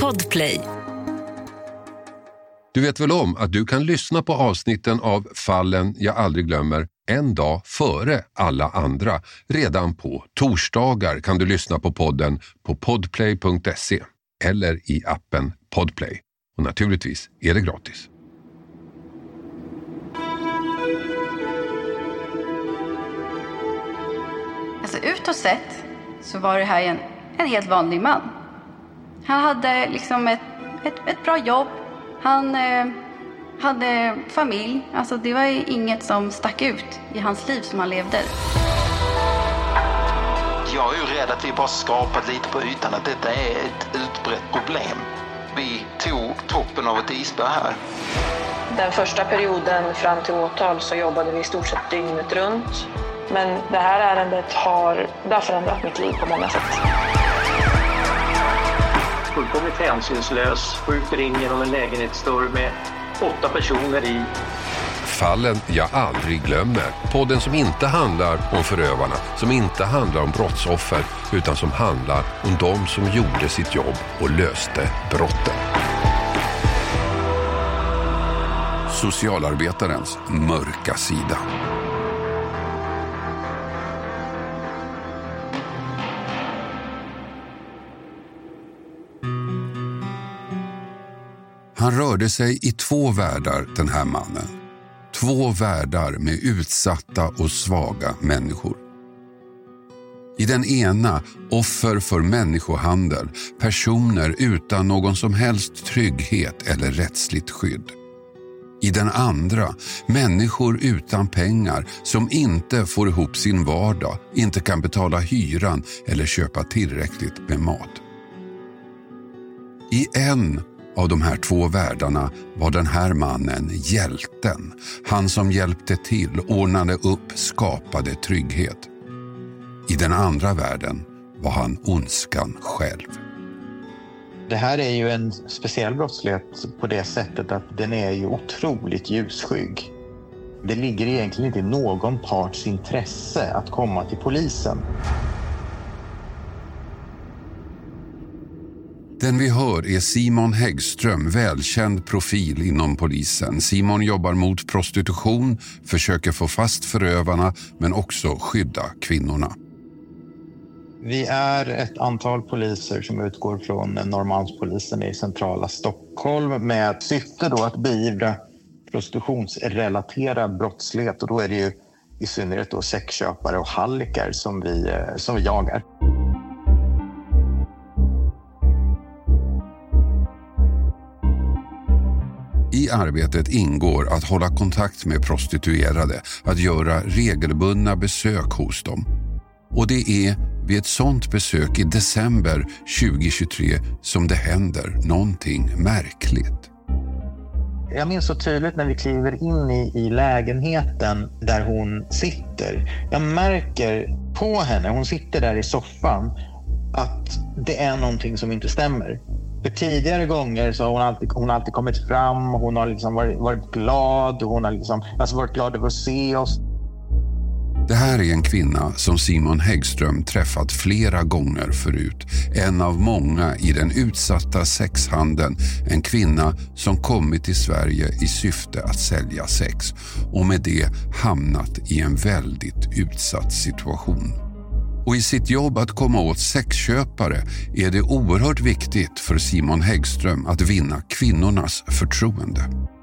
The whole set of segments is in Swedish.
Podplay. Du vet väl om att du kan lyssna på avsnitten av Fallen jag aldrig glömmer en dag före alla andra. Redan på torsdagar kan du lyssna på podden på podplay.se eller i appen Podplay. Och naturligtvis är det gratis. Alltså utåt sett så var det här en, en helt vanlig man. Han hade liksom ett, ett, ett bra jobb. Han eh, hade familj. Alltså det var inget som stack ut i hans liv som han levde. Jag är ju rädd att vi bara skrapat lite på ytan, att detta är ett utbrett problem. Vi tog toppen av ett isberg här. Den första perioden fram till åtal så jobbade vi i stort sett dygnet runt. Men det här ärendet har, det har förändrat mitt liv på många sätt. Fullkomligt hänsynslös, skjuter in genom en lägenhetsdörr med åtta personer i. Fallen jag aldrig glömmer. Podden som inte handlar om förövarna, som inte handlar om brottsoffer, utan som handlar om de som gjorde sitt jobb och löste brotten. Socialarbetarens mörka sida. Han rörde sig i två världar, den här mannen. Två världar med utsatta och svaga människor. I den ena offer för människohandel, personer utan någon som helst trygghet eller rättsligt skydd. I den andra människor utan pengar som inte får ihop sin vardag, inte kan betala hyran eller köpa tillräckligt med mat. I en av de här två världarna var den här mannen hjälten. Han som hjälpte till, ordnade upp, skapade trygghet. I den andra världen var han ondskan själv. Det här är ju en speciell brottslighet på det sättet att den är ju otroligt ljusskygg. Det ligger egentligen inte i någon parts intresse att komma till polisen. Den vi hör är Simon Häggström, välkänd profil inom polisen. Simon jobbar mot prostitution, försöker få fast förövarna men också skydda kvinnorna. Vi är ett antal poliser som utgår från Norrmalmspolisen i centrala Stockholm med syfte då att beivra prostitutionsrelaterad brottslighet och då är det ju i synnerhet då sexköpare och hallickar som vi, eh, som vi jagar. I arbetet ingår att hålla kontakt med prostituerade, att göra regelbundna besök hos dem. Och det är vid ett sånt besök i december 2023 som det händer någonting märkligt. Jag minns så tydligt när vi kliver in i, i lägenheten där hon sitter. Jag märker på henne, hon sitter där i soffan, att det är någonting som inte stämmer. För tidigare gånger så har hon alltid, hon alltid kommit fram, hon har liksom varit, varit glad, hon har liksom, alltså varit glad över att se oss. Det här är en kvinna som Simon Häggström träffat flera gånger förut. En av många i den utsatta sexhandeln. En kvinna som kommit till Sverige i syfte att sälja sex och med det hamnat i en väldigt utsatt situation. Och i sitt jobb att komma åt sexköpare är det oerhört viktigt för Simon Häggström att vinna kvinnornas förtroende.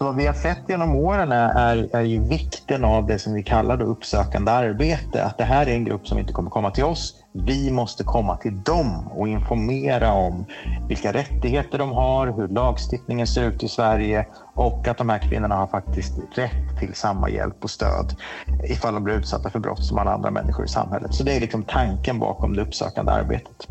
Vad vi har sett genom åren är, är ju vikten av det som vi kallar då uppsökande arbete. Att det här är en grupp som inte kommer komma till oss. Vi måste komma till dem och informera om vilka rättigheter de har, hur lagstiftningen ser ut i Sverige och att de här kvinnorna har faktiskt rätt till samma hjälp och stöd ifall de blir utsatta för brott som alla andra människor i samhället. Så det är liksom tanken bakom det uppsökande arbetet.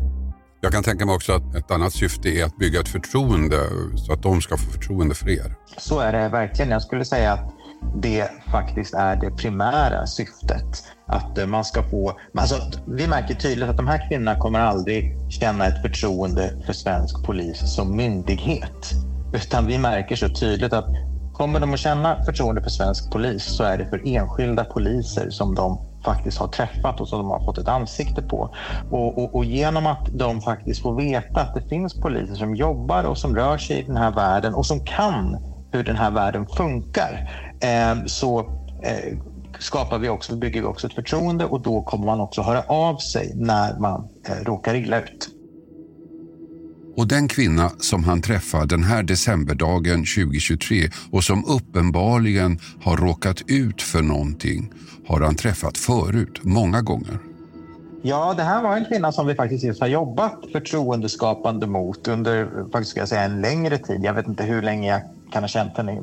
Jag kan tänka mig också att ett annat syfte är att bygga ett förtroende så att de ska få förtroende för er. Så är det verkligen. Jag skulle säga att det faktiskt är det primära syftet. Att eh, man ska få... Alltså, vi märker tydligt att de här kvinnorna kommer aldrig känna ett förtroende för svensk polis som myndighet. Utan vi märker så tydligt att kommer de att känna förtroende för svensk polis så är det för enskilda poliser som de faktiskt har träffat och som de har fått ett ansikte på. Och, och, och, genom att de faktiskt får veta att det finns poliser som jobbar och som rör sig i den här världen och som kan hur den här världen funkar eh, så eh, skapar vi också, bygger vi också ett förtroende och då kommer man också höra av sig när man eh, råkar illa ut. Och den kvinna som han träffar den här decemberdagen 2023 och som uppenbarligen har råkat ut för någonting har han träffat förut, många gånger. Ja, det här var en kvinna som vi faktiskt just har jobbat förtroendeskapande mot under faktiskt ska jag säga, en längre tid. Jag vet inte hur länge jag kan ha känt henne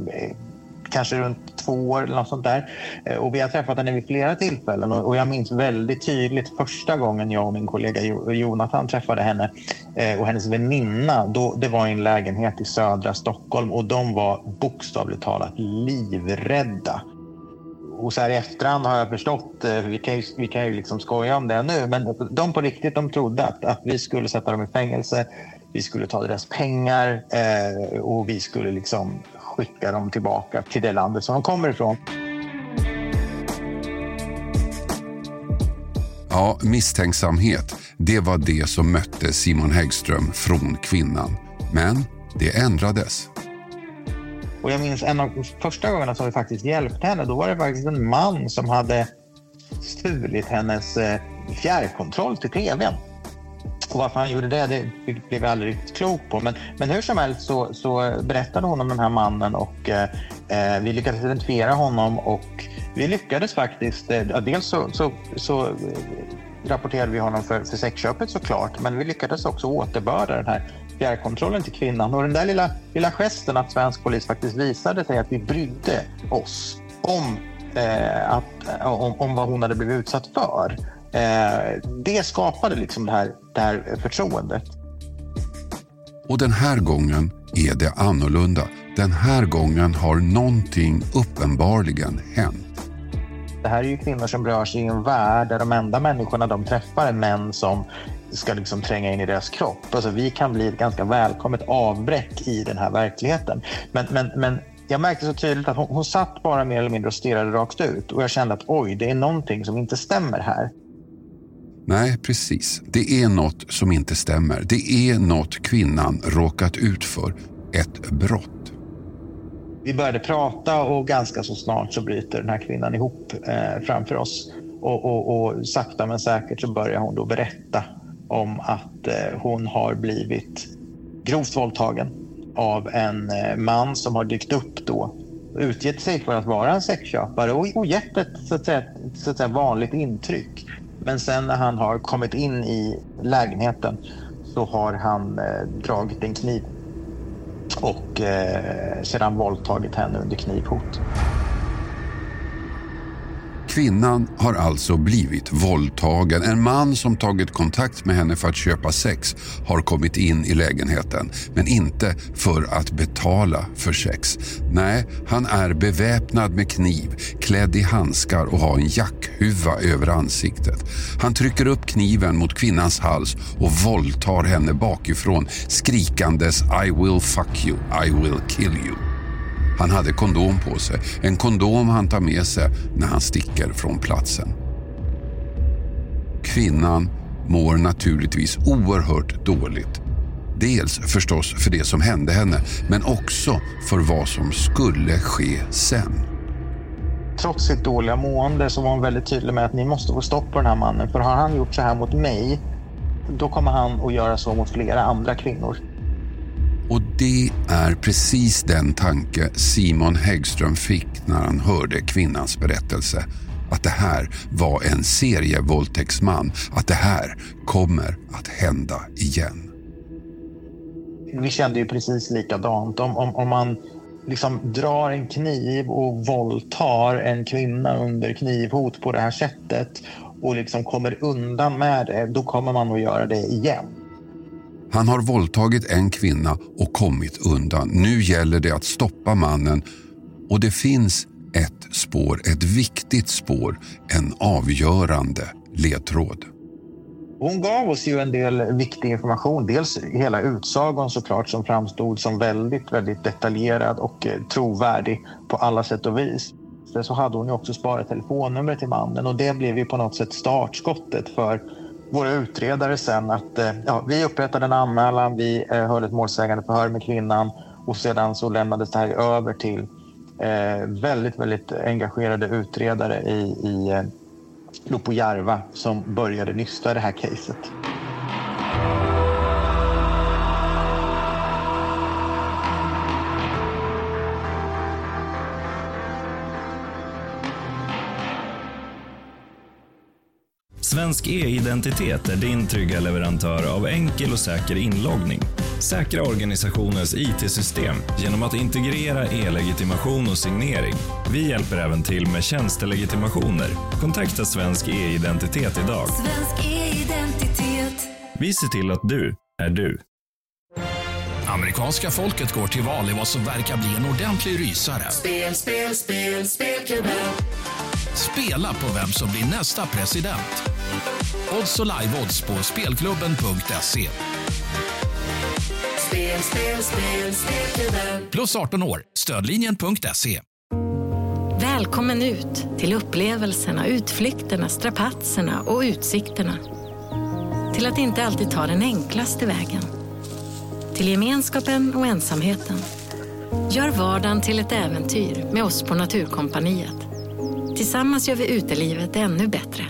kanske runt två år eller något sånt där. Eh, och vi har träffat henne vid flera tillfällen och jag minns väldigt tydligt första gången jag och min kollega Jonathan träffade henne eh, och hennes väninna. Då, det var i en lägenhet i södra Stockholm och de var bokstavligt talat livrädda. Och så här i efterhand har jag förstått, eh, vi kan ju, vi kan ju liksom skoja om det nu, men de på riktigt de trodde att, att vi skulle sätta dem i fängelse vi skulle ta deras pengar eh, och vi skulle liksom skicka dem tillbaka till det landet som de kommer ifrån. Ja, misstänksamhet, det var det som mötte Simon Häggström från kvinnan. Men det ändrades. Och jag minns en av de första gångerna som vi faktiskt hjälpte henne. Då var det faktiskt en man som hade stulit hennes eh, fjärrkontroll till tvn. Och varför han gjorde det, det blev jag aldrig riktigt klok på. Men, men hur som helst så, så berättade hon om den här mannen och eh, eh vi lyckades identifiera honom och vi lyckades faktiskt. Eh, dels så, så, så, eh, rapporterade vi honom för, för sexköpet såklart, men vi lyckades också återbörda den här fjärrkontrollen till kvinnan. Och den där lilla, lilla gesten att svensk polis faktiskt visade sig att vi brydde oss om, eh, att, om, om vad hon hade blivit utsatt för det skapade liksom det här, det här förtroendet. Och den här gången är det annorlunda. Den här gången har någonting uppenbarligen hänt. Det här är ju kvinnor som rör sig i en värld där de enda människorna de träffar är män som ska liksom tränga in i deras kropp. Alltså vi kan bli ett ganska välkommet avbräck i den här verkligheten. Men, men, men jag märkte så tydligt att hon, hon satt bara mer eller mindre och stirrade rakt ut och jag kände att oj, det är någonting som inte stämmer här. Nej, precis. Det är något som inte stämmer. Det är något kvinnan råkat ut för. Ett brott. Vi började prata och ganska så snart så bryter den här kvinnan ihop eh, framför oss. Och, och, och, sakta men säkert så börjar hon då berätta om att eh, hon har blivit grovt våldtagen av en eh, man som har dykt upp då utgett sig för att vara en sexköpare och, och gett ett så att säga, så att säga, vanligt intryck. Men sen när han har kommit in i lägenheten så har han eh, dragit en kniv och eh, sedan våldtagit henne under knivhot. Kvinnan har alltså blivit våldtagen. En man som tagit kontakt med henne för att köpa sex har kommit in i lägenheten, men inte för att betala för sex. Nej, han är beväpnad med kniv, klädd i handskar och har en jackhuva över ansiktet. Han trycker upp kniven mot kvinnans hals och våldtar henne bakifrån skrikandes I will fuck you, I will kill you. Han hade kondom på sig. En kondom han tar med sig när han sticker från platsen. Kvinnan mår naturligtvis oerhört dåligt. Dels förstås för det som hände henne, men också för vad som skulle ske sen. Trots sitt dåliga mående så var hon väldigt tydlig med att ni måste få stopp på den här mannen. För har han gjort så här mot mig, då kommer han att göra så mot flera andra kvinnor. Och det är precis den tanke Simon Häggström fick när han hörde kvinnans berättelse. Att det här var en serievåldtäktsman. Att det här kommer att hända igen. Vi kände ju precis likadant. Om, om, om man liksom drar en kniv och våldtar en kvinna under knivhot på det här sättet och liksom kommer undan med det, då kommer man att göra det igen. Han har våldtagit en kvinna och kommit undan. Nu gäller det att stoppa mannen och det finns ett spår, ett viktigt spår, en avgörande ledtråd. Hon gav oss ju en del viktig information. Dels hela utsagan såklart som framstod som väldigt, väldigt detaljerad och eh, trovärdig på alla sätt och vis. så hade hon ju också sparat telefonnumret till mannen och det blev ju på något sätt startskottet för våra utredare sen att eh, ja, vi upprättade en anmälan, vi eh, höll ett målsägande förhör med kvinnan och sedan så lämnades det här över till eh, väldigt, väldigt engagerade utredare i, i eh, Lopojärva som började nysta det här caset. Svensk e-identitet är din trygga leverantör av enkel och säker inloggning. Säkra organisationens IT-system genom att integrera e-legitimation och signering. Vi hjälper även till med tjänstelegitimationer. Kontakta Svensk e-identitet idag. Svensk e-identitet. Vi ser till att du är du. Amerikanska folket går till val i vad som verkar bli en ordentlig rysare. Spel, spel, spel, spelklubben. Spela på vem som blir nästa president. Odds och live-odds på spelklubben.se. Spel, spel, spel, spelklubben. Plus 18 år. Stödlinjen.se. Välkommen ut till upplevelserna, utflykterna, strapatserna och utsikterna. Till att inte alltid ta den enklaste vägen. Till gemenskapen och ensamheten. Gör vardagen till ett äventyr med oss på Naturkompaniet. Tillsammans gör vi utelivet ännu bättre.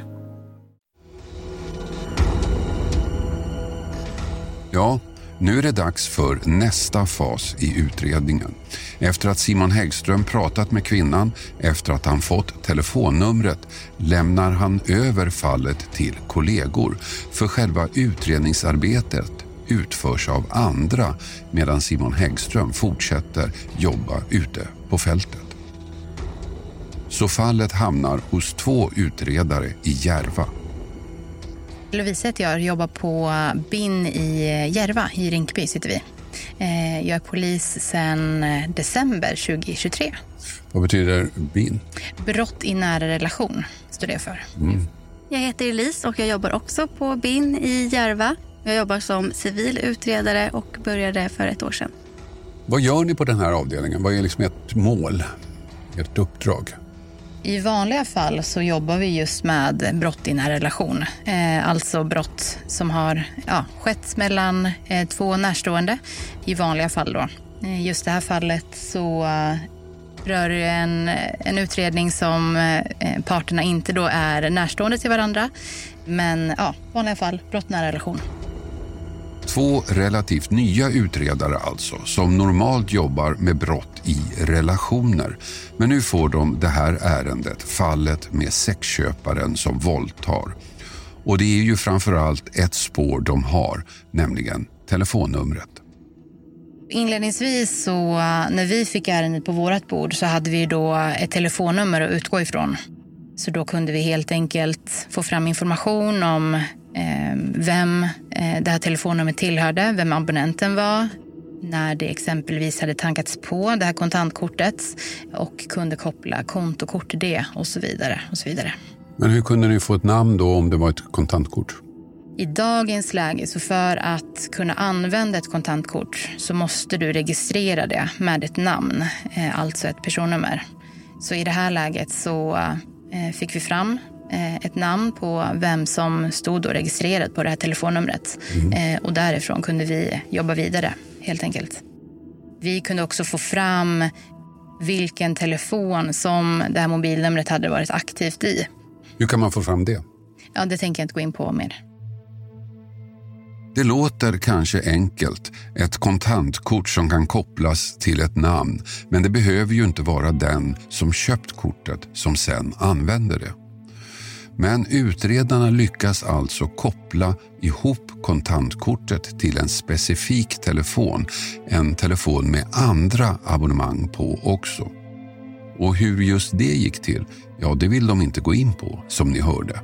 Ja, nu är det dags för nästa fas i utredningen. Efter att Simon Häggström pratat med kvinnan, efter att han fått telefonnumret, lämnar han över fallet till kollegor. För själva utredningsarbetet utförs av andra medan Simon Häggström fortsätter jobba ute på fältet. Så fallet hamnar hos två utredare i Järva. Lovisa heter jag jobbar på BIN i Järva, i Rinkeby sitter vi. Eh, Jag är polis sedan december 2023. Vad betyder BIN? Brott i nära relation står det för. Mm. Jag heter Elise och jag jobbar också på BIN i Järva. Jag jobbar som civil utredare och började för ett år sedan. Vad gör ni på den här avdelningen? Vad är liksom ert mål, ert uppdrag? I vanliga fall så jobbar vi just med brott i nära relation. Eh, alltså brott som har ja, skett mellan eh, två närstående i vanliga fall. Då. Eh, just det här fallet så eh, rör det en, en utredning som eh, eh, parterna inte då är närstående till varandra. Men ja, i vanliga fall brott i nära relation. Två relativt nya utredare alltså, som normalt jobbar med brott i relationer. Men nu får de det här ärendet, fallet med sexköparen som våldtar. Och det är ju framförallt ett spår de har, nämligen telefonnumret. Inledningsvis så när vi fick ärendet på vårt bord så hade vi då ett telefonnummer att utgå ifrån. Så då kunde vi helt enkelt få fram information om vem eh, det här telefonnumret tillhörde, vem abonnenten var, när det exempelvis hade tankats på det här kontantkortet och kunde koppla kontokort till det och så vidare. Och så vidare. Men hur kunde ni få ett namn då om det var ett kontantkort? I dagens läge, så för att kunna använda ett kontantkort så måste du registrera det med ett namn, eh, alltså ett personnummer. Så i det här läget så eh, fick vi fram ett namn på vem som stod då registrerad på det här telefonnumret. Eh, Och därifrån kunde vi jobba vidare, helt enkelt. Vi kunde också få fram vilken telefon som det här mobilnumret hade varit aktivt i. Hur kan man få fram det? Ja, det tänker jag inte gå in på mer. Det låter kanske enkelt, ett kontantkort som kan kopplas till ett namn, men det behöver ju inte vara den som köpt kortet som sen använder det. Men utredarna lyckas alltså koppla ihop kontantkortet till en specifik telefon, en telefon med andra abonnemang på också. Och hur just det gick till, ja det vill de inte gå in på, som ni hörde.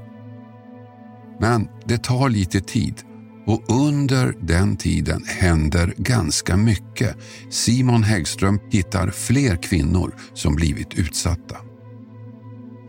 Men det tar lite tid och under den tiden händer ganska mycket. Simon Häggström hittar fler kvinnor som blivit utsatta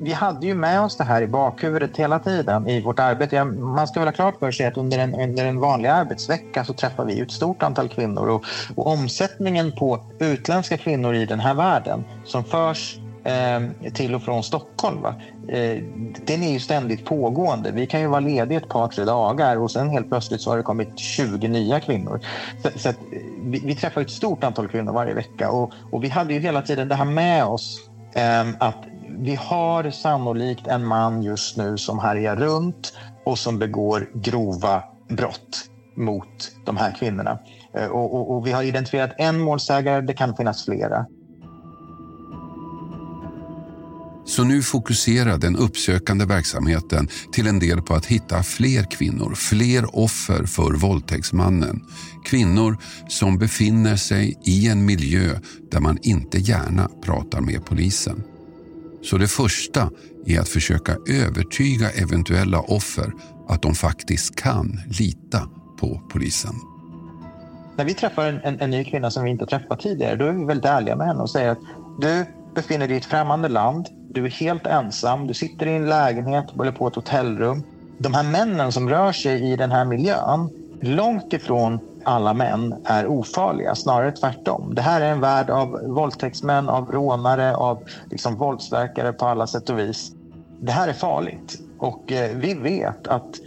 vi hade ju med oss det här i bakhuvudet hela tiden i vårt arbete. Man ska väl ha klart för sig att under en, under en vanlig arbetsvecka så träffar vi ett stort antal kvinnor och, och omsättningen på utländska kvinnor i den här världen som förs eh, till och från Stockholm. Va? Eh, den är ju ständigt pågående. Vi kan ju vara lediga ett par, tre dagar och sen helt plötsligt så har det kommit 20 nya kvinnor. Så, så att, vi, vi, träffar ett stort antal kvinnor varje vecka och, och vi hade ju hela tiden det här med oss eh, att vi har sannolikt en man just nu som härjar runt och som begår grova brott mot de här kvinnorna. Eh, och, och, och vi har identifierat en målsägare, det kan finnas flera. Så nu fokuserar den uppsökande verksamheten till en del på att hitta fler kvinnor, fler offer för våldtäktsmannen. Kvinnor som befinner sig i en miljö där man inte gärna pratar med polisen. Så det första är att försöka övertyga eventuella offer att de faktiskt kan lita på polisen. När vi träffar en, en, en ny kvinna som vi inte träffat tidigare, då är vi väldigt ärliga med henne och säger att du befinner dig i ett främmande land, du är helt ensam, du sitter i en lägenhet eller på ett hotellrum. De här männen som rör sig i den här miljön, långt ifrån alla män är ofarliga, snarare tvärtom. Det här är en värld av våldtäktsmän, av rånare, av liksom våldsverkare på alla sätt och vis. Det här är farligt och eh, vi vet att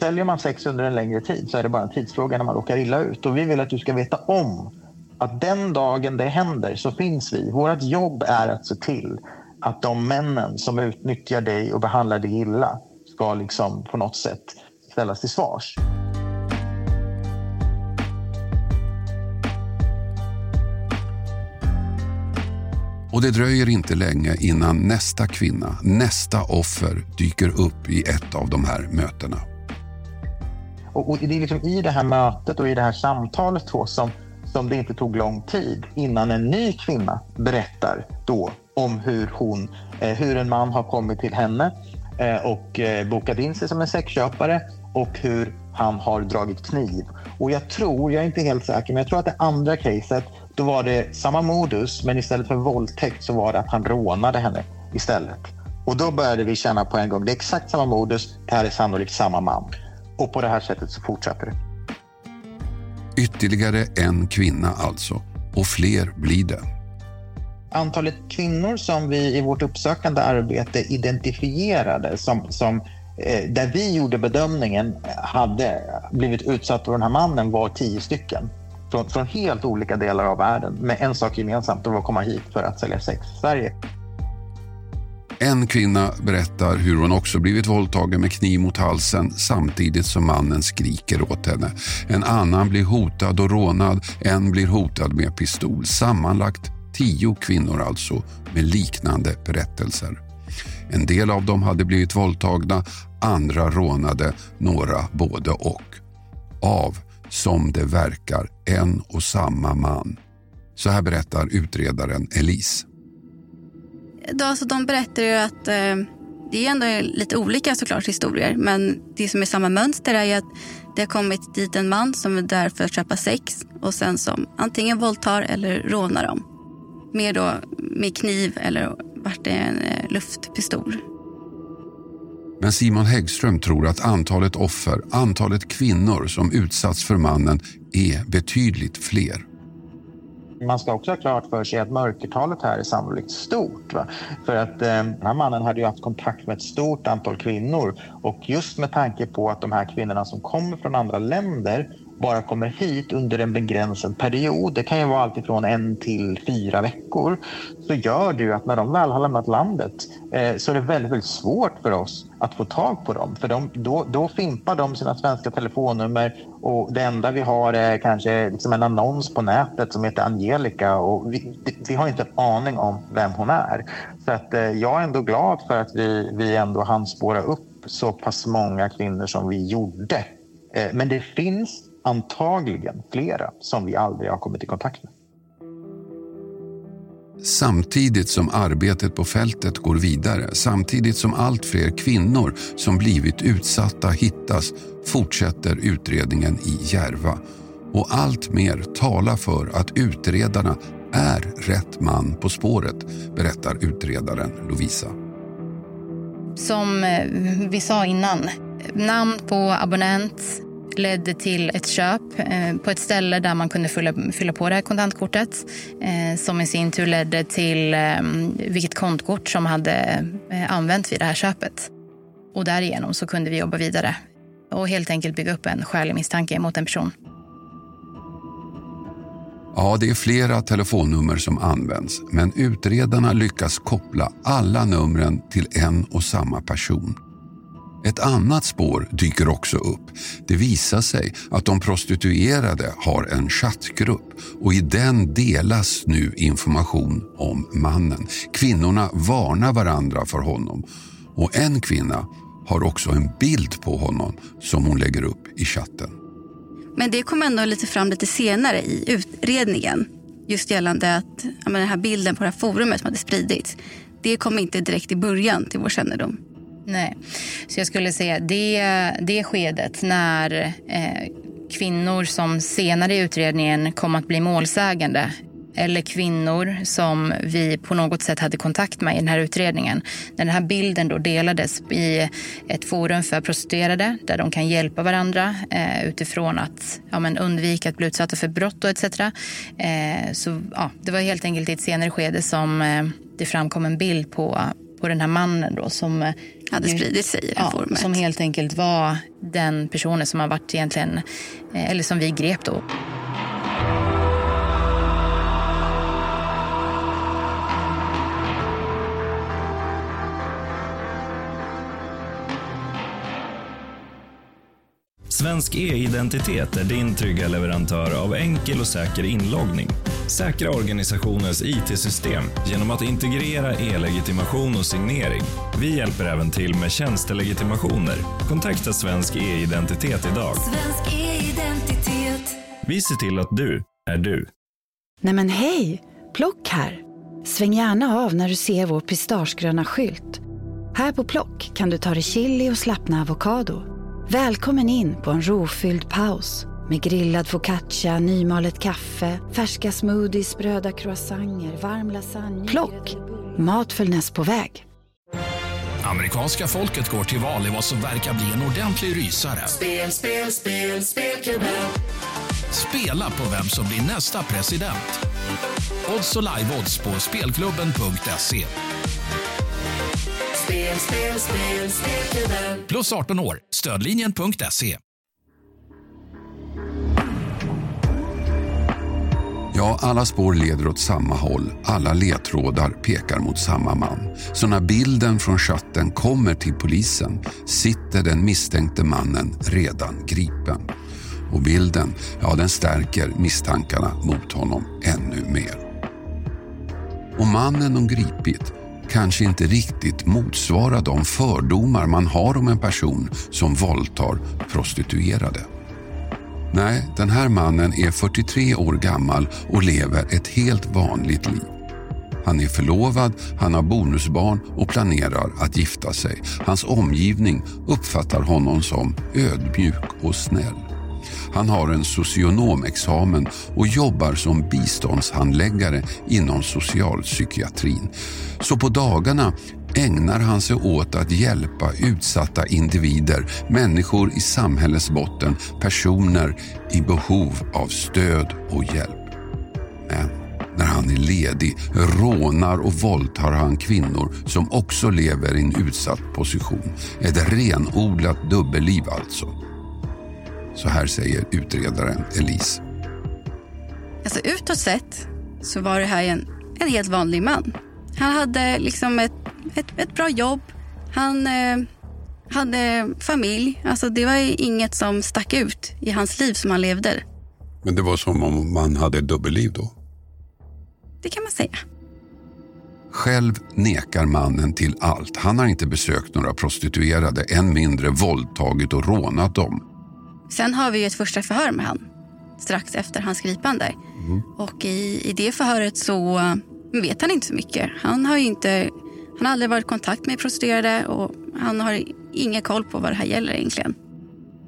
säljer man sex under en längre tid så är det bara en tidsfråga när man råkar illa ut. Och vi vill att du ska veta om att den dagen det händer så finns vi. Vårt jobb är att se till att de männen som utnyttjar dig och behandlar dig illa ska liksom på något sätt ställas till svars. Och det dröjer inte länge innan nästa kvinna, nästa offer dyker upp i ett av de här mötena. Och, och det är liksom i det här mötet och i det här samtalet då som, som det inte tog lång tid innan en ny kvinna berättar då om hur, hon, eh, hur en man har kommit till henne eh, och eh, bokat in sig som en sexköpare och hur han har dragit kniv. Och jag tror, jag är inte helt säker, men jag tror att det andra caset, då var det samma modus, men istället för våldtäkt så var det att han rånade henne istället. Och då började vi känna på en gång, det är exakt samma modus, det här är sannolikt samma man. Och på det här sättet så fortsätter det. Ytterligare en kvinna alltså, och fler blir det. Antalet kvinnor som vi i vårt uppsökande arbete identifierade som, som eh, där vi gjorde bedömningen hade blivit utsatt för den här mannen var tio stycken. Från, från helt olika delar av världen med en sak gemensamt, det var att komma hit för att sälja sex i Sverige. En kvinna berättar hur hon också blivit våldtagen med kniv mot halsen samtidigt som mannen skriker åt henne. En annan blir hotad och rånad, en blir hotad med pistol. Sammanlagt tio kvinnor alltså med liknande berättelser. En del av dem hade blivit våldtagna, andra rånade, några både och. Av, som det verkar, en och samma man. Så här berättar utredaren Elise. Då, alltså, de berättar ju att eh, det är ändå lite olika såklart historier. Men det som är samma mönster är ju att det har kommit dit en man som är där för att köpa sex och sen som antingen våldtar eller rånar dem. Mer då med kniv eller vart det en eh, luftpistol. Men Simon Häggström tror att antalet offer, antalet kvinnor som utsatts för mannen är betydligt fler. Man ska också ha klart för sig att mörkertalet här är sannolikt stort. Va? För att eh, den här mannen hade ju haft kontakt med ett stort antal kvinnor och just med tanke på att de här kvinnorna som kommer från andra länder bara kommer hit under en begränsad period, det kan ju vara alltifrån en till fyra veckor, så gör det ju att när de väl har lämnat landet eh, så är det väldigt, väldigt svårt för oss att få tag på dem. För de, då, då fimpar de sina svenska telefonnummer och det enda vi har är kanske liksom en annons på nätet som heter Angelica och vi, vi har inte en aning om vem hon är. Så att, eh, jag är ändå glad för att vi, vi ändå hann spåra upp så pass många kvinnor som vi gjorde. Eh, men det finns antagligen flera som vi aldrig har kommit i kontakt med. Samtidigt som arbetet på fältet går vidare, samtidigt som allt fler kvinnor som blivit utsatta hittas, fortsätter utredningen i Järva. Och allt mer talar för att utredarna är rätt man på spåret, berättar utredaren Lovisa. Som eh, vi sa innan, namn på abonnent, ledde till ett köp eh, på ett ställe där man kunde fylla, fylla på det här kontantkortet eh, som i sin tur ledde till eh, vilket kontkort som hade använts vid det här köpet. Och därigenom så kunde vi jobba vidare och helt enkelt bygga upp en skälig misstanke mot en person. Ja, det är flera telefonnummer som används men utredarna lyckas koppla alla numren till en och samma person. Ett annat spår dyker också upp. Det visar sig att de prostituerade har en chattgrupp och i den delas nu information om mannen. Kvinnorna varnar varandra för honom och en kvinna har också en bild på honom som hon lägger upp i chatten. Men det kom ändå lite fram lite senare i utredningen. Just gällande att ja, den här bilden på det här forumet som hade spridits. Det kom inte direkt i början till vår kännedom. Nej, så jag skulle säga det, det skedet när eh, kvinnor som senare i utredningen kom att bli målsägande eller kvinnor som vi på något sätt hade kontakt med i den här utredningen. När den här bilden då delades i ett forum för prostituerade där de kan hjälpa varandra eh, utifrån att ja, men undvika att bli utsatta för brott och etc. Eh, så ja, det var helt enkelt i ett senare skede som eh, det framkom en bild på, på den här mannen då som eh, hade spridit sig i ja. Som helt enkelt var den personen som har varit egentligen, eh, eller som vi grep då. Svensk e-identitet är din trygga leverantör av enkel och säker inloggning. Säkra organisationens IT-system genom att integrera e-legitimation och signering. Vi hjälper även till med tjänstelegitimationer. Kontakta Svensk e-identitet idag. Svensk e-identitet. Vi ser till att du är du. Nej men hej! Plock här! Sväng gärna av när du ser vår pistagegröna skylt. Här på Plock kan du ta dig chili och slappna avokado. Välkommen in på en rofylld paus med grillad focaccia, nymalet kaffe, färska smoothies, spröda croissanter, varm lasagne. Plock! Mat för näst på väg. Amerikanska folket går till val i vad som verkar bli en ordentlig rysare. Spel, spel, spel, spelklubben. Spela på vem som blir nästa president. Odds och live-odds på spelklubben.se. Spel, spel, spel, spelklubben. Plus 18 år. Stödlinjen.se. Ja, alla spår leder åt samma håll. Alla ledtrådar pekar mot samma man. Så när bilden från chatten kommer till polisen sitter den misstänkte mannen redan gripen. Och bilden, ja den stärker misstankarna mot honom ännu mer. Och mannen de gripit kanske inte riktigt motsvarar de fördomar man har om en person som våldtar prostituerade. Nej, den här mannen är 43 år gammal och lever ett helt vanligt liv. Han är förlovad, han har bonusbarn och planerar att gifta sig. Hans omgivning uppfattar honom som ödmjuk och snäll. Han har en socionomexamen och jobbar som biståndshandläggare inom socialpsykiatrin. Så på dagarna ägnar han sig åt att hjälpa utsatta individer, människor i samhällets botten, personer i behov av stöd och hjälp. Men när han är ledig rånar och våldtar han kvinnor som också lever i en utsatt position. Ett renodlat dubbelliv alltså. Så här säger utredaren Elise. Alltså utåt sett så var det här en, en helt vanlig man. Han hade liksom ett, ett, ett bra jobb. Han eh, hade familj. Alltså det var inget som stack ut i hans liv som han levde. Men det var som om man hade dubbelliv då? Det kan man säga. Själv nekar mannen till allt. Han har inte besökt några prostituerade, än mindre våldtagit och rånat dem. Sen har vi ett första förhör med han strax efter hans gripande. Mm. Och i, i det förhöret så vet han inte så mycket. Han har ju inte, han har aldrig varit i kontakt med prostituerade och han har ingen koll på vad det här gäller egentligen.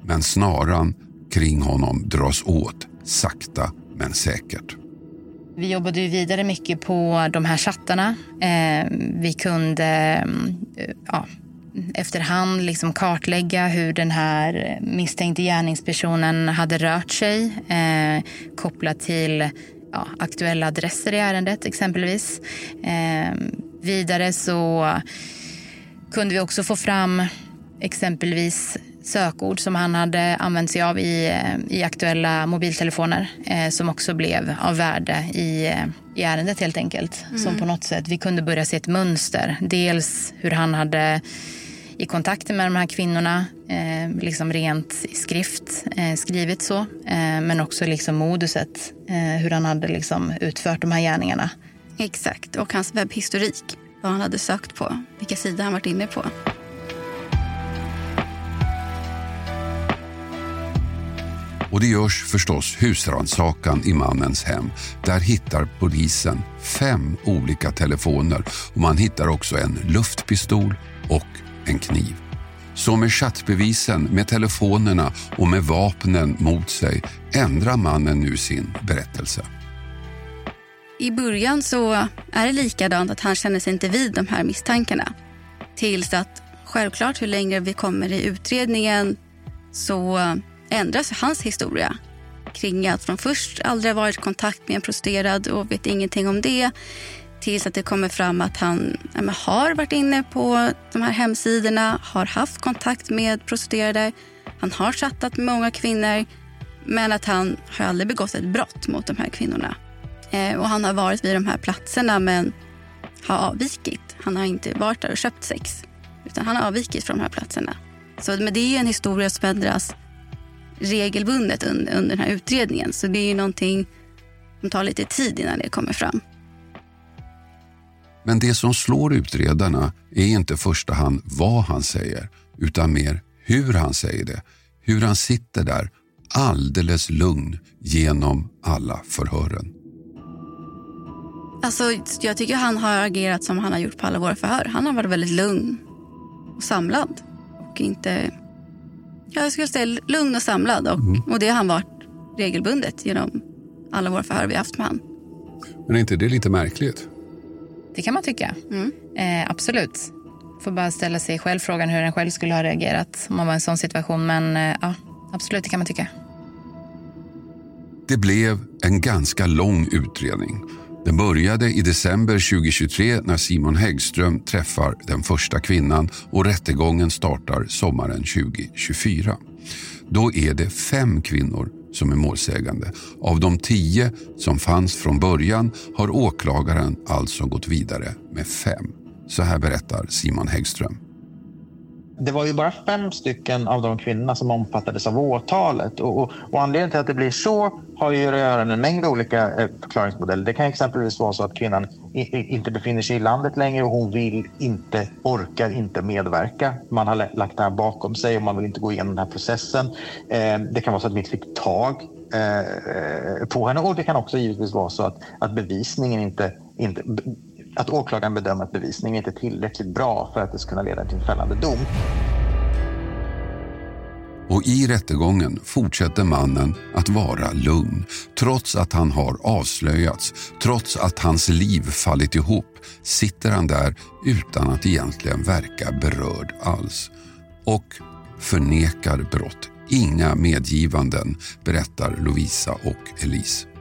Men snaran kring honom dras åt, sakta men säkert. Vi jobbade ju vidare mycket på de här chattarna. Eh, vi kunde eh, ja, efterhand liksom kartlägga hur den här misstänkte gärningspersonen hade rört sig eh, kopplat till ja, aktuella adresser i ärendet exempelvis. Eh, vidare så kunde vi också få fram exempelvis sökord som han hade använt sig av i, eh, i aktuella mobiltelefoner eh, som också blev av värde i, eh, i ärendet helt enkelt. Mm. Som på något sätt, vi kunde börja se ett mönster. Dels hur han hade i kontakter med de här kvinnorna, eh, liksom rent i skrift eh, skrivit så. Eh, men också liksom moduset, eh, hur han hade liksom utfört de här gärningarna. Exakt, och hans webbhistorik. Vad han hade sökt på, vilka sidor han varit inne på. Och det görs förstås husrannsakan i mannens hem. Där hittar polisen fem olika telefoner och man hittar också en luftpistol och en kniv. Så med chattbevisen, med telefonerna och med vapnen mot sig ändrar mannen nu sin berättelse. I början så är det likadant att han känner sig inte vid de här misstankarna. Tills att självklart hur längre vi kommer i utredningen så ändras hans historia kring att från först aldrig ha varit i kontakt med en prostituerad och vet ingenting om det tills att det kommer fram att han ja, har varit inne på de här hemsidorna, har haft kontakt med prostituerade, han har chattat med många kvinnor men att han har aldrig begått ett brott mot de här kvinnorna. Eh, och han har varit vid de här platserna men har avvikit. Han har inte varit där och köpt sex utan han har avvikit från de här platserna. Så men det är ju en historia som ändras regelbundet under, under den här utredningen. Så det är ju någonting som tar lite tid innan det kommer fram. Men det som slår utredarna är inte i första hand vad han säger utan mer hur han säger det. Hur han sitter där alldeles lugn genom alla förhören. Alltså, jag tycker han har agerat som han har gjort på alla våra förhör. Han har varit väldigt lugn och samlad. Och inte... Ja, jag skulle säga lugn och samlad. Och, och det har han varit regelbundet genom alla våra förhör vi haft med honom. Men är inte det lite märkligt? Det kan man tycka. Eh, absolut. Får bara ställa sig själv frågan hur en själv skulle ha reagerat om man var i en sån situation. Men eh, ja, absolut, det kan man tycka. Det blev en ganska lång utredning. Den började i december 2023 när Simon Häggström träffar den första kvinnan och rättegången startar sommaren 2024. Då är det fem kvinnor som är målsägande. Av de tio som fanns från början har åklagaren alltså gått vidare med fem. Så här berättar Simon Häggström. Det var ju bara fem stycken av de kvinnorna som omfattades av åtalet. Och, och, och anledningen till att det blir så har ju att göra med en mängd olika eh, förklaringsmodeller. Det kan exempelvis vara så att kvinnan i, i, inte befinner sig i landet längre och hon vill inte, orkar inte medverka. Man har lagt det här bakom sig och man vill inte gå igenom den här processen. Eh, det kan vara så att vi inte fick tag eh, eh, på henne och det kan också givetvis vara så att, att bevisningen inte, inte att åklagaren bedömer att bevisningen inte är tillräckligt bra för att det ska kunna leda till en fällande dom. Och i rättegången fortsätter mannen att vara lugn trots att han har avslöjats, trots att hans liv fallit ihop sitter han där utan att egentligen verka berörd alls. Och förnekar brott. Inga medgivanden, berättar Lovisa och Elise.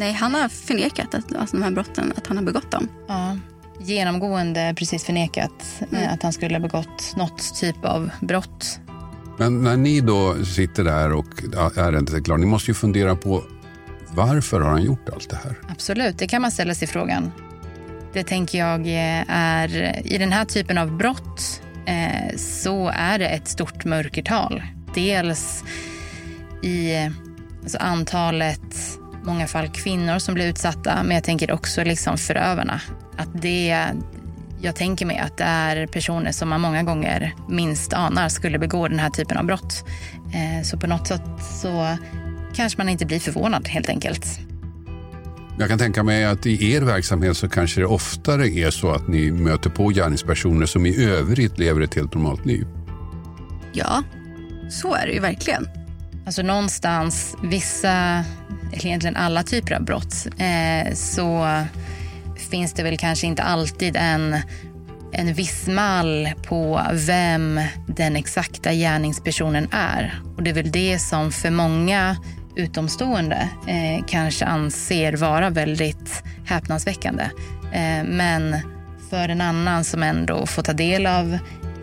Nej, han har förnekat att, alltså, de här brotten, att han har begått dem. Ja, genomgående precis förnekat eh, att han skulle ha begått något typ av brott. Men när ni då sitter där och ärendet är klart, ni måste ju fundera på varför har han gjort allt det här? Absolut, det kan man ställa sig frågan. Det tänker jag eh, är, i den här typen av brott eh, så är det ett stort mörkertal. Dels i alltså antalet, många fall kvinnor som blir utsatta, men jag tänker också liksom förövarna. Att det, jag tänker mig att det är personer som man många gånger minst anar skulle begå den här typen av brott. Eh, så på något sätt så kanske man inte blir förvånad helt enkelt. Jag kan tänka mig att i er verksamhet så kanske det oftare är så att ni möter på gärningspersoner som i övrigt lever ett helt normalt liv. Ja, så är det ju verkligen. Alltså någonstans, vissa, eller egentligen alla typer av brott, eh, så finns det väl kanske inte alltid en en viss mall på vem den exakta gärningspersonen är. Och det är väl det som för många utomstående eh, kanske anser vara väldigt häpnadsväckande. Eh, men för en annan som ändå får ta del av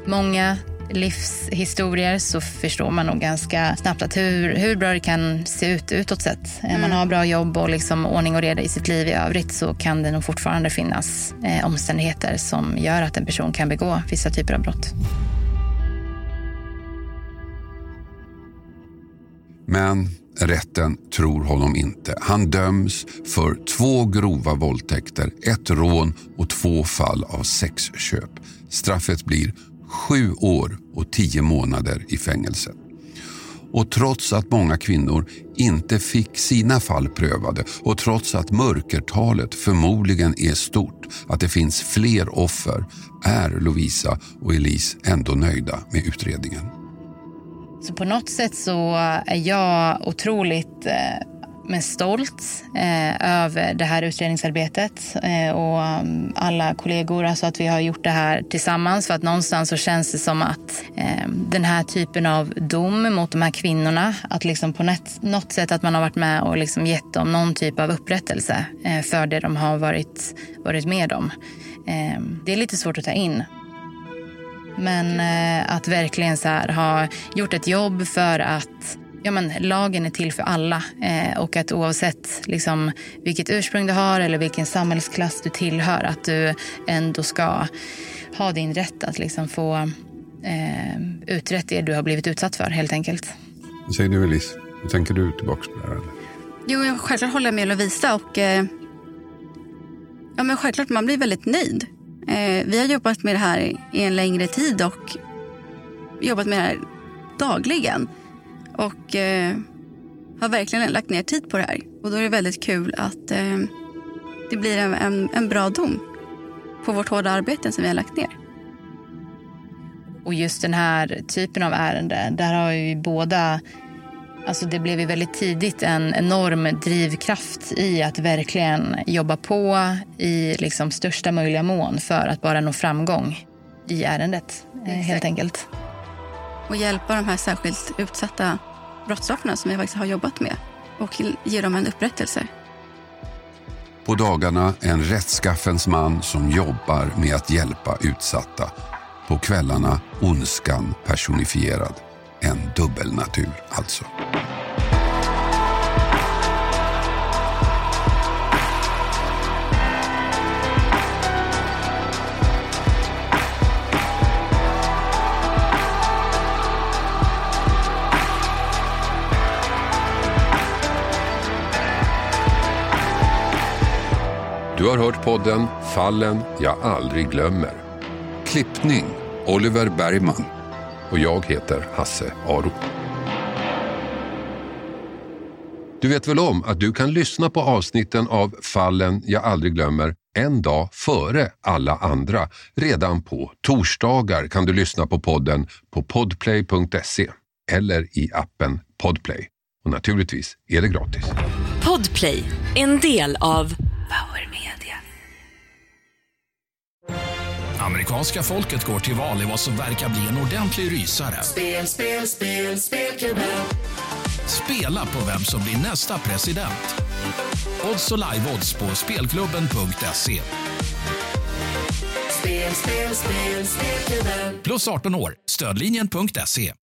många livshistorier så förstår man nog ganska snabbt att hur, hur bra det kan se ut utåt sett. Mm. Man har bra jobb och liksom ordning och reda i sitt liv i övrigt så kan det nog fortfarande finnas eh, omständigheter som gör att en person kan begå vissa typer av brott. Men rätten tror honom inte. Han döms för två grova våldtäkter, ett rån och två fall av sexköp. Straffet blir sju år och tio månader i fängelse. Och trots att många kvinnor inte fick sina fall prövade och trots att mörkertalet förmodligen är stort, att det finns fler offer, är Lovisa och Elise ändå nöjda med utredningen. Så på något sätt så är jag otroligt eh, men stolt eh, över det här utredningsarbetet eh, och mm, alla kollegor. Alltså att vi har gjort det här tillsammans. För att någonstans så känns det som att eh, den här typen av dom mot de här kvinnorna, att liksom på något, något sätt att man har varit med och liksom gett dem någon typ av upprättelse eh, för det de har varit, varit med om. Eh, det är lite svårt att ta in. Men eh, att verkligen så här, ha gjort ett jobb för att ja, men, lagen är till för alla eh, och att oavsett liksom, vilket ursprung du har eller vilken samhällsklass du tillhör att du ändå ska ha din rätt att liksom, få eh, uträtt det du har blivit utsatt för helt enkelt. Vad säger du Elise? Hur tänker du tillbaka på det här? Jo, jag självklart håller jag med Lovisa och eh, ja, men självklart man blir väldigt nöjd. Eh, vi har jobbat med det här i en längre tid och jobbat med det här dagligen. Och eh, har verkligen lagt ner tid på det här. Och då är det väldigt kul att eh, det blir en, en, en, bra dom på vårt hårda arbete som vi har lagt ner. Och just den här typen av ärende, där har vi båda Alltså det blev ju väldigt tidigt en enorm drivkraft i att verkligen jobba på i liksom största möjliga mån för att bara nå framgång i ärendet, eh, helt enkelt. Och hjälpa de här särskilt utsatta brottsoffren som vi faktiskt har jobbat med och ge dem en upprättelse. På dagarna en rättskaffens man som jobbar med att hjälpa utsatta. På kvällarna ondskan personifierad. En dubbelnatur alltså. Du har hört podden Fallen jag aldrig glömmer. Klippning Oliver Bergman. Och jag heter Hasse Aro. Du vet väl om att du kan lyssna på avsnitten av Fallen jag aldrig glömmer en dag före alla andra. Redan på torsdagar kan du lyssna på podden på podplay.se eller i appen Podplay. Och naturligtvis är det gratis. Podplay, en del av Amerikanska folket går till val i vad som verkar bli en ordentlig rysare. Spel, spel, spel, spelklubben. Spela på vem som blir nästa president. Odds och live-odds på spelklubben.se. Spel, spel, spel, spelklubben. Plus 18 år. Stödlinjen.se.